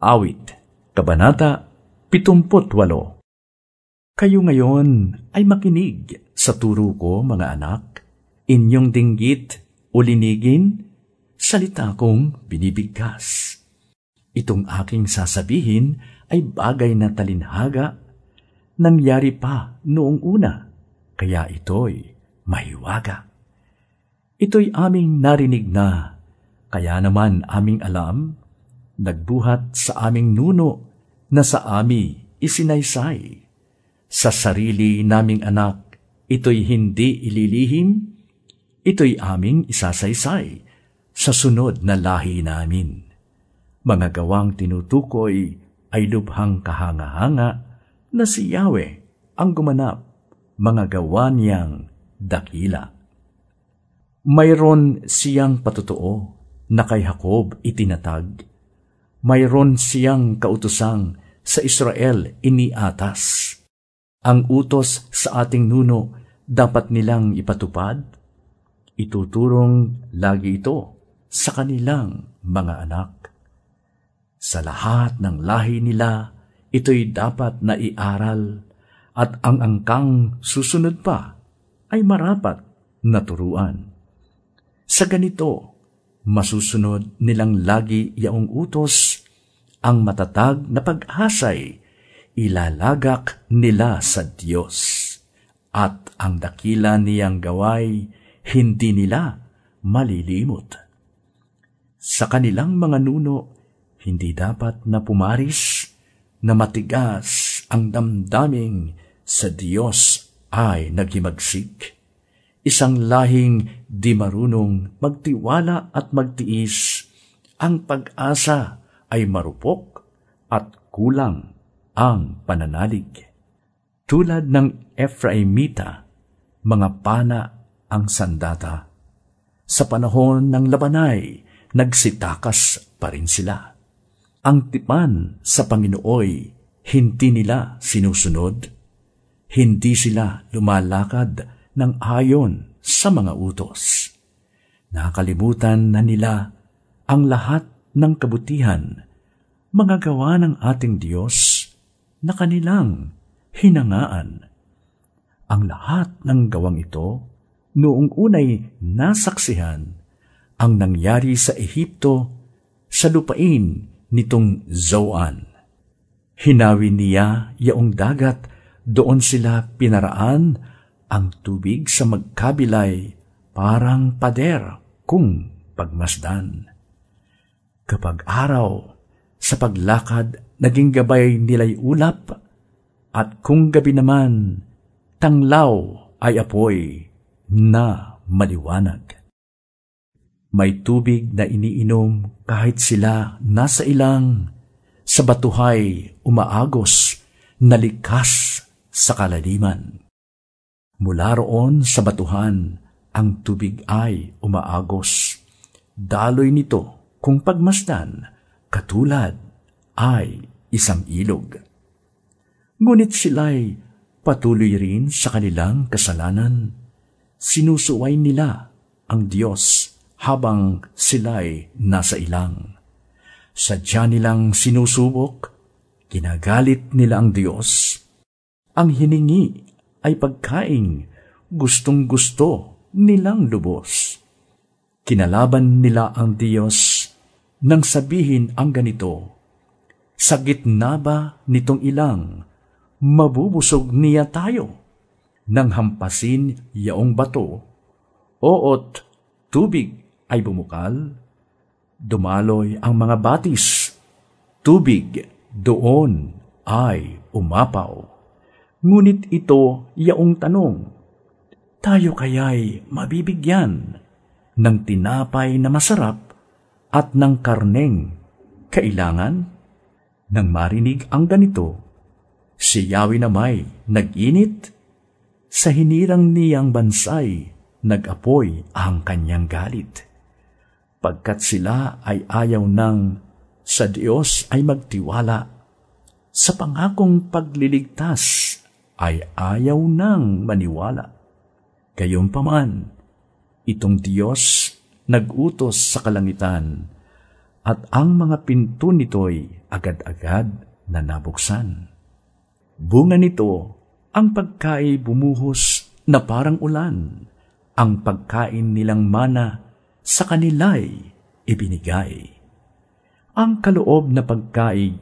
Awit, Kabanata 78 Kayo ngayon ay makinig sa turo ko, mga anak. Inyong dinggit o linigin, salita kong binibigkas. Itong aking sasabihin ay bagay na talinhaga, nangyari pa noong una, kaya ito'y mahiwaga. Ito'y aming narinig na, kaya naman aming alam, nagbuhat sa aming nuno na sa ami isinaysay. Sa sarili naming anak, ito'y hindi ililihim, ito'y aming isasaysay sa sunod na lahi namin. Mga gawang tinutukoy ay lubhang kahanga-hanga na si Yahweh ang gumanap, mga gawa niyang dakila. Mayroon siyang patutuo na kay Jacob itinatag. Mayroon siyang kautusang sa Israel iniatas. Ang utos sa ating nuno dapat nilang ipatupad. Ituturong lagi ito sa kanilang mga anak. Sa lahat ng lahi nila, ito'y dapat na iaral at ang angkang susunod pa ay marapat na turuan. Sa ganito, masusunod nilang lagi yaong utos, ang matatag na pag-asay, ilalagak nila sa Diyos. At ang dakila niyang gaway, hindi nila malilimot. Sa kanilang mga nuno, hindi dapat na pumaris, na matigas ang damdaming sa Diyos ay naghimagsik isang lahing di marunong magtiwala at magtiis, ang pag-asa ay marupok at kulang ang pananalig. Tulad ng Ephraimita, mga pana ang sandata. Sa panahon ng labanay, nagsitakas pa rin sila. Ang tipan sa Panginooy, hindi nila sinusunod. Hindi sila lumalakad ng ayon sa mga utos. Nakalimutan na nila ang lahat ng kabutihan, mga gawa ng ating Diyos na kanilang hinangaan. Ang lahat ng gawang ito noong unay nasaksihan ang nangyari sa Ehipto sa lupain nitong Zoan. Hinawi niya yaong dagat, doon sila pinaraan ang tubig sa magkabilay parang pader kung pagmasdan. Kapag araw, sa paglakad, naging gabay nila'y ulap, at kung gabi naman, tanglaw ay apoy na maliwanag. May tubig na iniinom kahit sila nasa ilang, sa batuhay umaagos, nalikas sa kalaliman. Mula roon sa batuhan, ang tubig ay umaagos. Daloy nito kung pagmasdan, katulad ay isang ilog. Ngunit sila'y patuloy rin sa kanilang kasalanan. Sinusuway nila ang Diyos habang sila'y nasa ilang. Sadya nilang sinusubok, ginagalit nila ang Diyos. Ang hiningi ay pagkaing gustong-gusto nilang lubos. Kinalaban nila ang Diyos nang sabihin ang ganito, Sa gitna ba nitong ilang, mabubusog niya tayo, nang hampasin yaong bato, oot tubig ay bumukal, dumaloy ang mga batis, tubig doon ay umapaw. Ngunit ito yaong tanong, tayo kaya'y mabibigyan ng tinapay na masarap at ng karneng kailangan? Nang marinig ang ganito, si Yahweh na may nag-init, sa hinirang niyang bansay, nag-apoy ang kanyang galit. Pagkat sila ay ayaw nang sa Diyos ay magtiwala, sa pangakong pagliligtas ay ayaw nang maniwala. Gayunpaman, itong Diyos nag-utos sa kalangitan at ang mga pinto nito'y agad-agad na nabuksan. Bunga nito ang pagkain bumuhos na parang ulan, ang pagkain nilang mana sa kanila'y ibinigay. Ang kaloob na pagkain,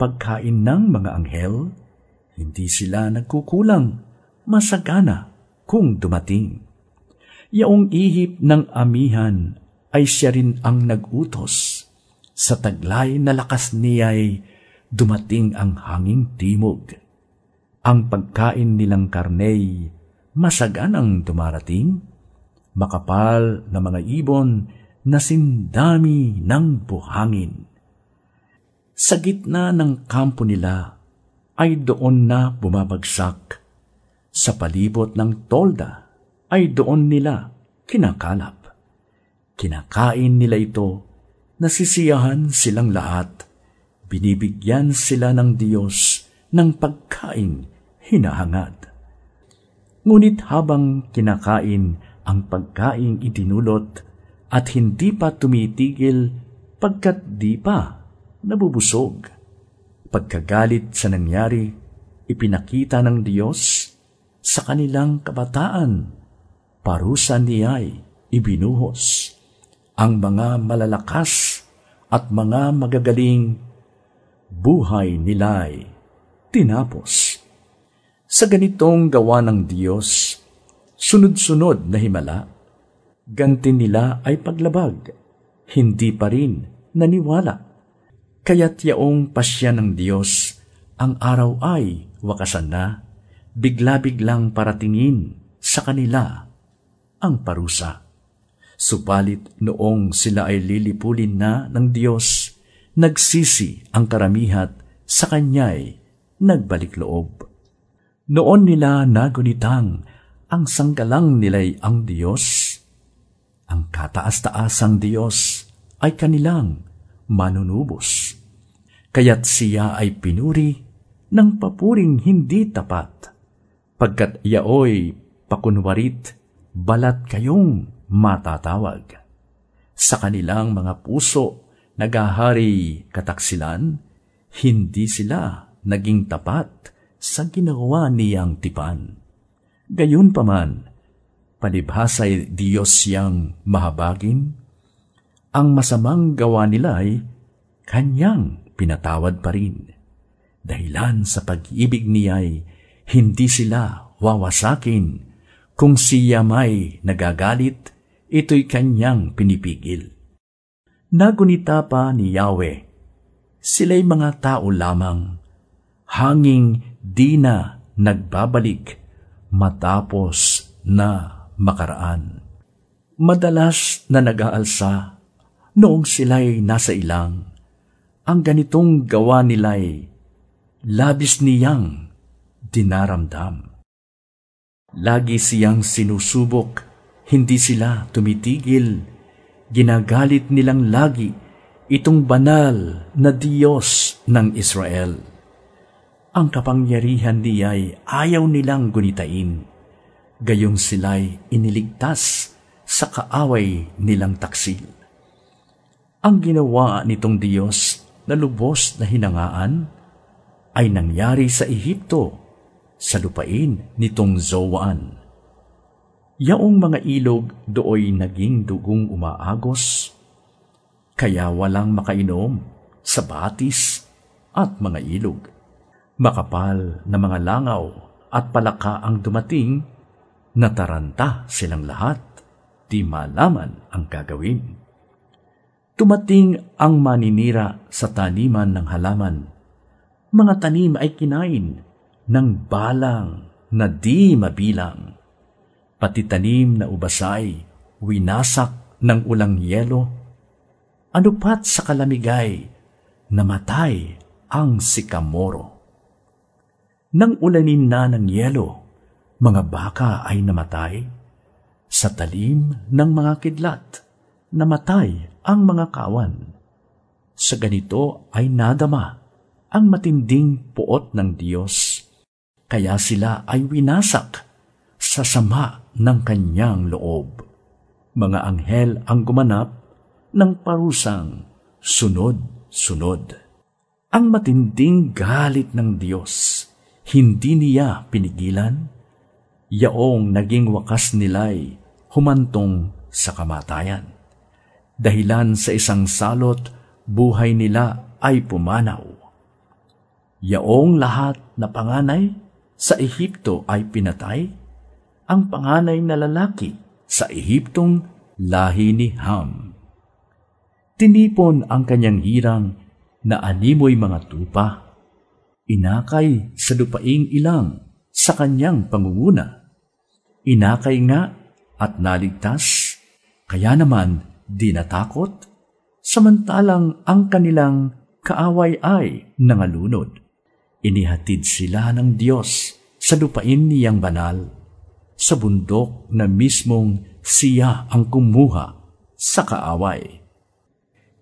pagkain ng mga anghel, hindi sila nagkukulang, masagana kung dumating. Yaong ihip ng amihan ay siya rin ang nagutos. Sa taglay na lakas niya'y dumating ang hanging timog. Ang pagkain nilang karney, masaganang dumarating, makapal na mga ibon na sindami ng buhangin. Sa gitna ng kampo nila ay doon na bumabagsak. Sa palibot ng tolda ay doon nila kinakalap. Kinakain nila ito, nasisiyahan silang lahat. Binibigyan sila ng Diyos ng pagkain hinahangad. Ngunit habang kinakain ang pagkain itinulot at hindi pa tumitigil pagkat di pa nabubusog. Pagkagalit sa nangyari, ipinakita ng Diyos sa kanilang kabataan. Parusa niya'y ibinuhos. Ang mga malalakas at mga magagaling buhay nila'y tinapos. Sa ganitong gawa ng Diyos, sunod-sunod na himala, ganti nila ay paglabag, hindi pa rin naniwala Kaya't yaong pasya ng Diyos, ang araw ay wakasan na, bigla-biglang paratingin sa kanila ang parusa. Subalit noong sila ay lilipulin na ng Diyos, nagsisi ang karamihat sa Kanya'y nagbalik loob. Noon nila nagunitang ang sanggalang nila'y ang Diyos. Ang kataas-taasang Diyos ay kanilang manunubos. Kaya't siya ay pinuri ng papuring hindi tapat, pagkat yaoy pakunwarit, balat kayong matatawag. Sa kanilang mga puso nagahari kataksilan, hindi sila naging tapat sa ginawa niyang tipan. Gayon paman, palibhasay Diyos siyang mahabagin, ang masamang gawa nila ay kanyang pinatawad pa rin. Dahilan sa pag-ibig niya'y hindi sila wawasakin. Kung siya may nagagalit, ito'y kanyang pinipigil. Nagunita pa ni Yahweh, sila'y mga tao lamang, hanging di na nagbabalik matapos na makaraan. Madalas na nag-aalsa noong sila'y nasa ilang. Ang ganitong gawa nila'y labis niyang dinaramdam. Lagi siyang sinusubok, hindi sila tumitigil. Ginagalit nilang lagi itong banal na Diyos ng Israel. Ang kapangyarihan niya'y ayaw nilang gunitain. Gayong sila'y iniligtas sa kaaway nilang taksil. Ang ginawa nitong Diyos na lubos na hinangaan ay nangyari sa Ehipto, sa lupain nitong Zoan. Yaong mga ilog dooy naging dugong umaagos, kaya walang makainom sa batis at mga ilog. Makapal na mga langaw at palaka ang dumating, nataranta silang lahat, di malaman ang gagawin. Tumating ang maninira sa taniman ng halaman. Mga tanim ay kinain ng balang na di mabilang. Pati tanim na ubasay, winasak ng ulang yelo. Ano pat sa kalamigay, namatay ang sikamoro. Nang ulanin na ng yelo, mga baka ay namatay. Sa talim ng mga kidlat, namatay ang mga kawan. Sa ganito ay nadama ang matinding puot ng Diyos, kaya sila ay winasak sa sama ng kanyang loob. Mga anghel ang gumanap ng parusang sunod-sunod. Ang matinding galit ng Diyos, hindi niya pinigilan, yaong naging wakas nila'y humantong sa kamatayan. Dahilan sa isang salot, buhay nila ay pumanaw. Yaong lahat na panganay sa Ehipto ay pinatay, ang panganay na lalaki sa Ehiptong lahi ni Ham. Tinipon ang kanyang hirang na animoy mga tupa, inakay sa lupaing ilang sa kanyang pangunguna. Inakay nga at naligtas, kaya naman di natakot, samantalang ang kanilang kaaway ay nangalunod. Inihatid sila ng Diyos sa lupain niyang banal, sa bundok na mismong siya ang kumuha sa kaaway.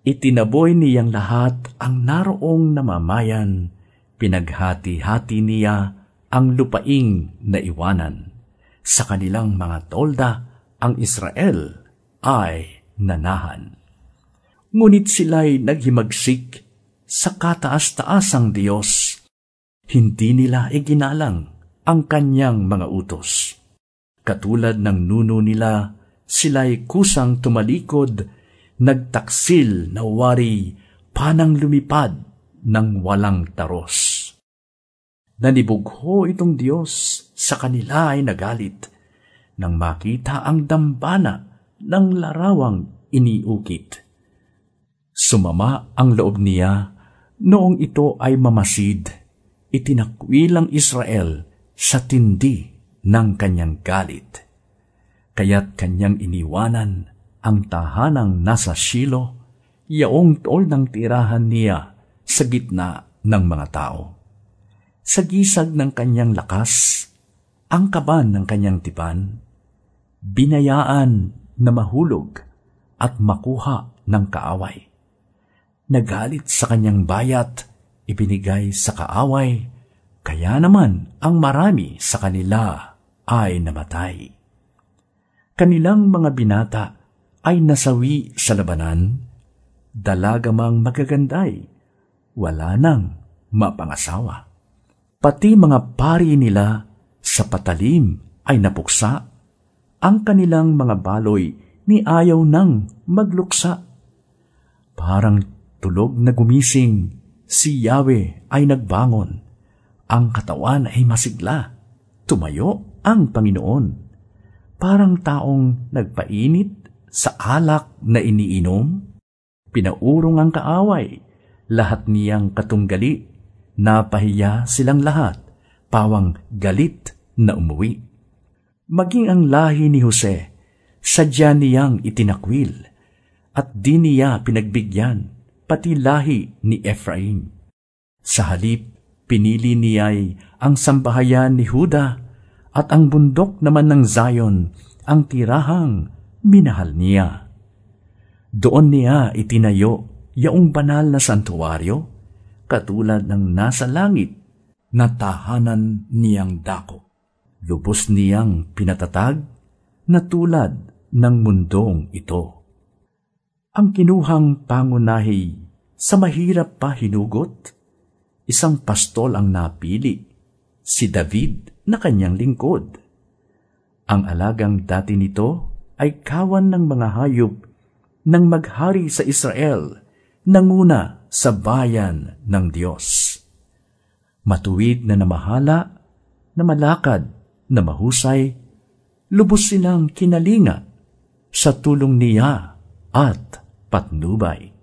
Itinaboy niyang lahat ang naroong namamayan, pinaghati-hati niya ang lupaing naiwanan. Sa kanilang mga tolda, ang Israel ay nanahan. Ngunit sila'y naghimagsik sa kataas-taasang Diyos. Hindi nila iginalang ang kanyang mga utos. Katulad ng nuno nila, sila'y kusang tumalikod, nagtaksil na wari, panang lumipad ng walang taros. Nanibugho itong Diyos sa kanila ay nagalit nang makita ang dambana ng larawang iniukit. Sumama ang loob niya noong ito ay mamasid. Itinakwilang Israel sa tindi ng kanyang galit. Kaya't kanyang iniwanan ang tahanang nasa Shilo, yaong tol ng tirahan niya sa gitna ng mga tao. Sa gisag ng kanyang lakas, ang kaban ng kanyang tipan, binayaan na mahulog at makuha ng kaaway. Nagalit sa kanyang bayat, ibinigay sa kaaway, kaya naman ang marami sa kanila ay namatay. Kanilang mga binata ay nasawi sa labanan, dalagamang magaganday, wala nang mapangasawa. Pati mga pari nila sa patalim ay napuksa ang kanilang mga baloy ni ayaw nang magluksa. Parang tulog na gumising, si Yahweh ay nagbangon. Ang katawan ay masigla. Tumayo ang Panginoon. Parang taong nagpainit sa alak na iniinom. Pinaurong ang kaaway. Lahat niyang katunggali. Napahiya silang lahat. Pawang galit na umuwi maging ang lahi ni Jose, sadya niyang itinakwil, at di niya pinagbigyan, pati lahi ni Ephraim. Sa halip, pinili niya'y ang sambahayan ni Huda, at ang bundok naman ng Zion, ang tirahang minahal niya. Doon niya itinayo yaong banal na santuaryo, katulad ng nasa langit na tahanan niyang dako lubos niyang pinatatag na tulad ng mundong ito. Ang kinuhang pangunahi sa mahirap pa hinugot, isang pastol ang napili, si David na kanyang lingkod. Ang alagang dati nito ay kawan ng mga hayop nang maghari sa Israel, nanguna sa bayan ng Diyos. Matuwid na namahala, na malakad na mahusay, lubos silang kinalinga sa tulong niya at patnubay.